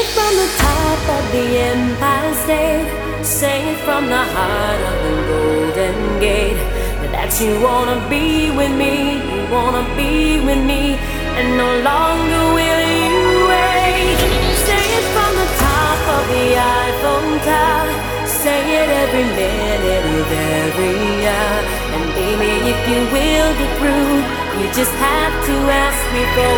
it from the top of the Empire State. Say it from the heart of the Golden Gate. That you wanna be with me, you wanna be with me, and no longer will you wait. Say it from the top of the Eiffel Tower. Say it every minute of every hour. And baby, if you will be through, you just have to ask me for